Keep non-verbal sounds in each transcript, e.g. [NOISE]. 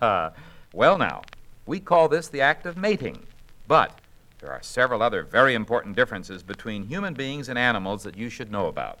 [LAUGHS] well, now, we call this the act of mating. But there are several other very important differences between human beings and animals that you should know about.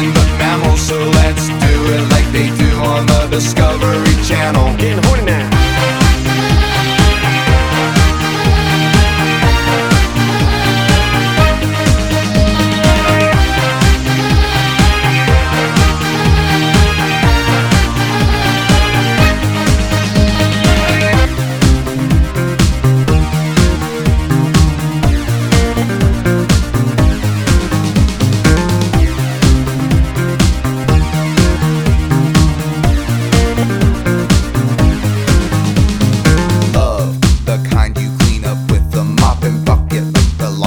nothing but mammals, so let's do it like they do on the Discovery Channel.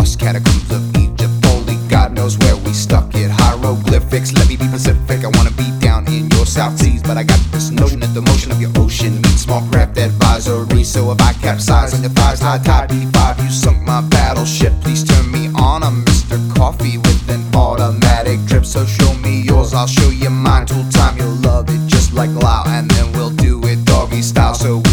Lost catacombs of Egypt. Only God knows where we stuck it. Hieroglyphics, let me be Pacific. I wanna be down in your South Seas, but I got this notion that the motion of your ocean means small craft advisory. So if I capsize your thighs, high tide B5, you sunk my battleship. Please turn me on. I'm Mr. Coffee with an automatic drip. So show me yours, I'll show you mine. Tool time, you'll love it just like Lao, and then we'll do it doggy style so we